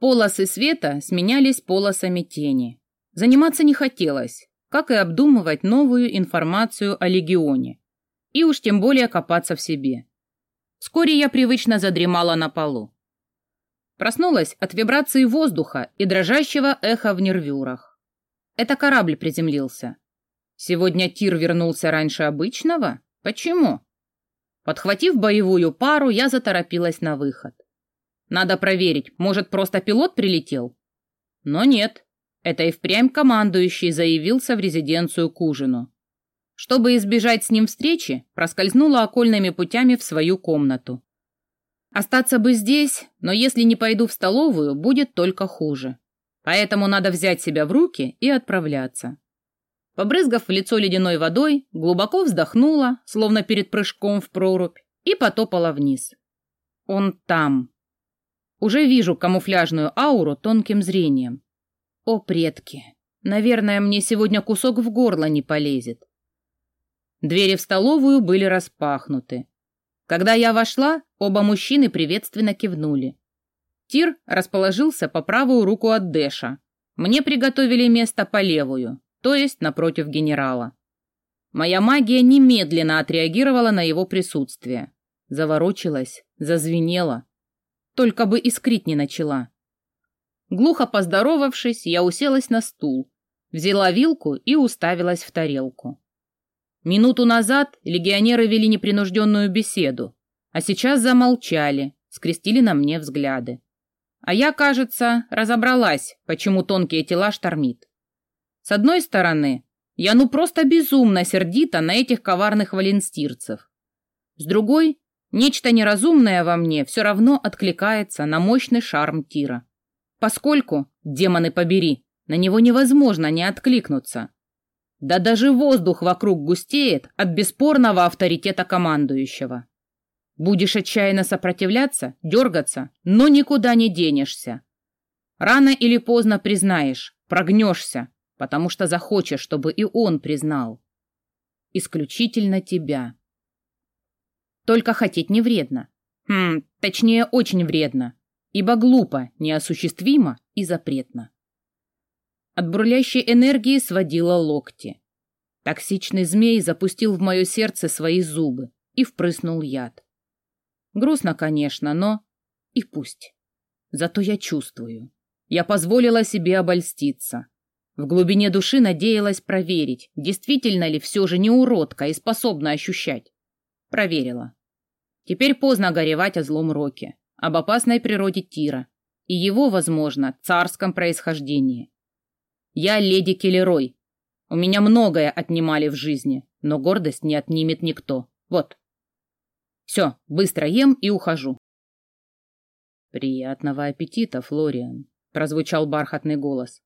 Полосы света сменялись полосами тени. Заниматься не хотелось, как и обдумывать новую информацию о легионе. И уж тем более копаться в себе. Вскоре я привычно задремала на полу. Проснулась от вибрации воздуха и дрожащего эха в нервюрах. Это корабль приземлился. Сегодня Тир вернулся раньше обычного? Почему? Подхватив боевую пару, я заторопилась на выход. Надо проверить, может, просто пилот прилетел? Но нет, это и впрямь командующий заявился в резиденцию к ужину. Чтобы избежать с ним встречи, проскользнула окольными путями в свою комнату. Остаться бы здесь, но если не пойду в столовую, будет только хуже. Поэтому надо взять себя в руки и отправляться. Побрызгав в лицо ледяной водой, глубоко вздохнула, словно перед прыжком в прорубь, и потопала вниз. Он там. Уже вижу камуфляжную ауру тонким зрением. О, предки! Наверное, мне сегодня кусок в горло не полезет. Двери в столовую были распахнуты. Когда я вошла, оба мужчины приветственно кивнули. Тир расположился по правую руку от Дэша. Мне приготовили место по левую, то есть напротив генерала. Моя магия немедленно отреагировала на его присутствие. Заворочилась, зазвенела только бы искрить не начала. Глухо поздоровавшись, я уселась на стул, взяла вилку и уставилась в тарелку. Минуту назад легионеры вели непринужденную беседу, а сейчас замолчали, скрестили на мне взгляды. А я, кажется, разобралась, почему тонкие тела штормит. С одной стороны, я ну просто безумно сердита на этих коварных валенстирцев. С другой, Нечто неразумное во мне все равно откликается на мощный шарм Тира. Поскольку, демоны побери, на него невозможно не откликнуться. Да даже воздух вокруг густеет от бесспорного авторитета командующего. Будешь отчаянно сопротивляться, дергаться, но никуда не денешься. Рано или поздно признаешь, прогнешься, потому что захочешь, чтобы и он признал. Исключительно тебя. Только хотеть не вредно. Хм, точнее, очень вредно, ибо глупо, неосуществимо и запретно. От бурлящей энергии сводило локти. Токсичный змей запустил в мое сердце свои зубы и впрыснул яд. Грустно, конечно, но и пусть. Зато я чувствую. Я позволила себе обольститься. В глубине души надеялась проверить, действительно ли все же не уродка и способна ощущать. Проверила. Теперь поздно горевать о злом Роке, об опасной природе Тира и его, возможно, царском происхождении. Я леди Келлерой. У меня многое отнимали в жизни, но гордость не отнимет никто. Вот. Все, быстро ем и ухожу. Приятного аппетита, Флориан, прозвучал бархатный голос.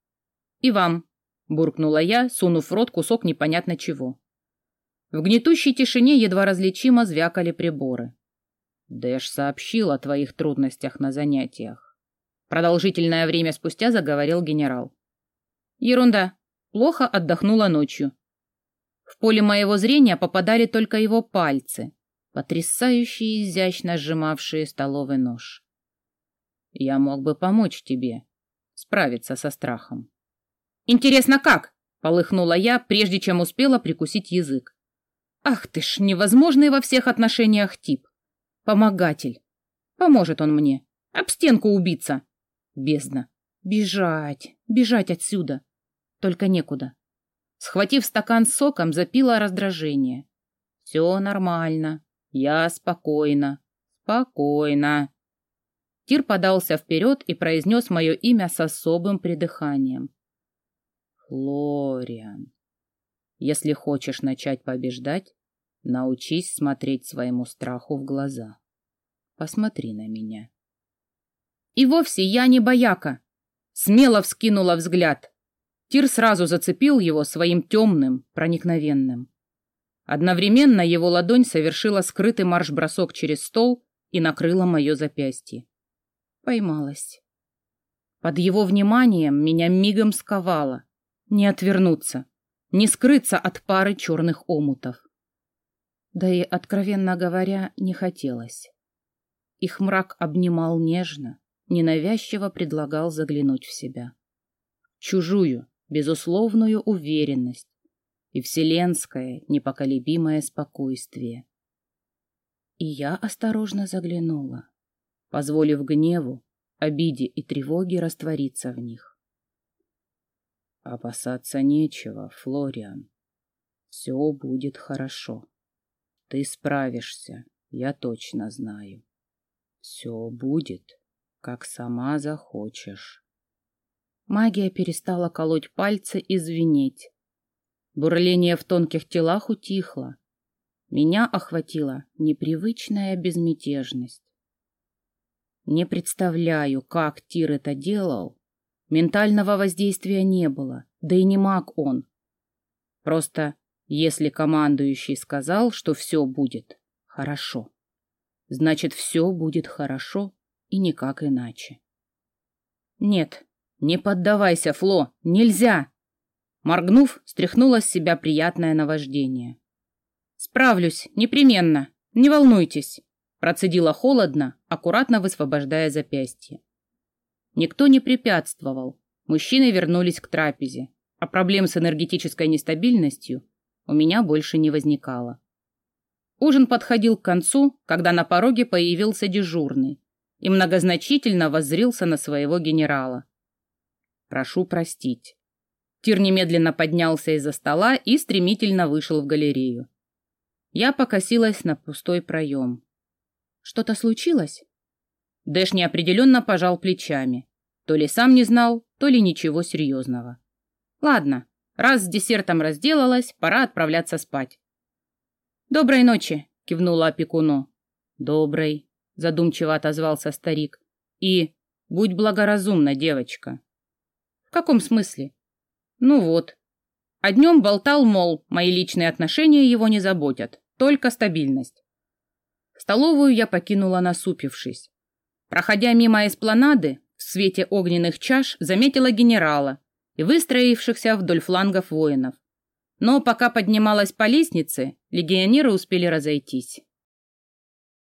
И вам, буркнула я, сунув в рот кусок непонятно чего. В гнетущей тишине едва различимо звякали приборы. Дэш сообщил о твоих трудностях на занятиях. Продолжительное время спустя заговорил генерал. Ерунда. Плохо отдохнула ночью. В поле моего зрения попадали только его пальцы, потрясающе изящно сжимавшие столовый нож. Я мог бы помочь тебе справиться со страхом. Интересно, как? Полыхнула я, прежде чем успела прикусить язык. Ах ты ж, невозможный во всех отношениях тип. Помогатель. Поможет он мне. Об стенку убиться. Бездна. Бежать, бежать отсюда. Только некуда. Схватив стакан с соком, запила раздражение. Все нормально. Я спокойно. Спокойно. Тир подался вперед и произнес мое имя с особым придыханием. Флориан. Если хочешь начать побеждать, научись смотреть своему страху в глаза. Посмотри на меня. И вовсе я не бояка. Смело вскинула взгляд. Тир сразу зацепил его своим темным, проникновенным. Одновременно его ладонь совершила скрытый марш-бросок через стол и накрыла мое запястье. Поймалась. Под его вниманием меня мигом сковало. Не отвернуться не скрыться от пары черных омутов. Да и, откровенно говоря, не хотелось. Их мрак обнимал нежно, ненавязчиво предлагал заглянуть в себя. Чужую, безусловную уверенность и вселенское непоколебимое спокойствие. И я осторожно заглянула, позволив гневу, обиде и тревоге раствориться в них. Опасаться нечего, Флориан. Все будет хорошо. Ты справишься, я точно знаю. Все будет, как сама захочешь. Магия перестала колоть пальцы и звенеть. Бурление в тонких телах утихло. Меня охватила непривычная безмятежность. Не представляю, как Тир это делал. Ментального воздействия не было, да и не маг он. Просто, если командующий сказал, что все будет хорошо, значит, все будет хорошо и никак иначе. Нет, не поддавайся, Фло, нельзя! Моргнув, стряхнула с себя приятное наваждение. Справлюсь, непременно, не волнуйтесь, процедила холодно, аккуратно высвобождая запястье. Никто не препятствовал. Мужчины вернулись к трапезе, а проблем с энергетической нестабильностью у меня больше не возникало. Ужин подходил к концу, когда на пороге появился дежурный, и многозначительно воззрился на своего генерала. «Прошу простить». Тир немедленно поднялся из-за стола и стремительно вышел в галерею. Я покосилась на пустой проем. «Что-то случилось?» Дэш неопределенно пожал плечами. То ли сам не знал, то ли ничего серьезного. «Ладно, раз с десертом разделалась, пора отправляться спать». «Доброй ночи», — кивнула опекуну. «Доброй», задумчиво отозвался старик. И будь благоразумна, девочка. В каком смысле? Ну вот. А днем болтал, мол, мои личные отношения его не заботят, только стабильность. Столовую я покинула насупившись. Проходя мимо эспланады, в свете огненных чаш заметила генерала и выстроившихся вдоль флангов воинов. Но пока поднималась по лестнице, легионеры успели разойтись.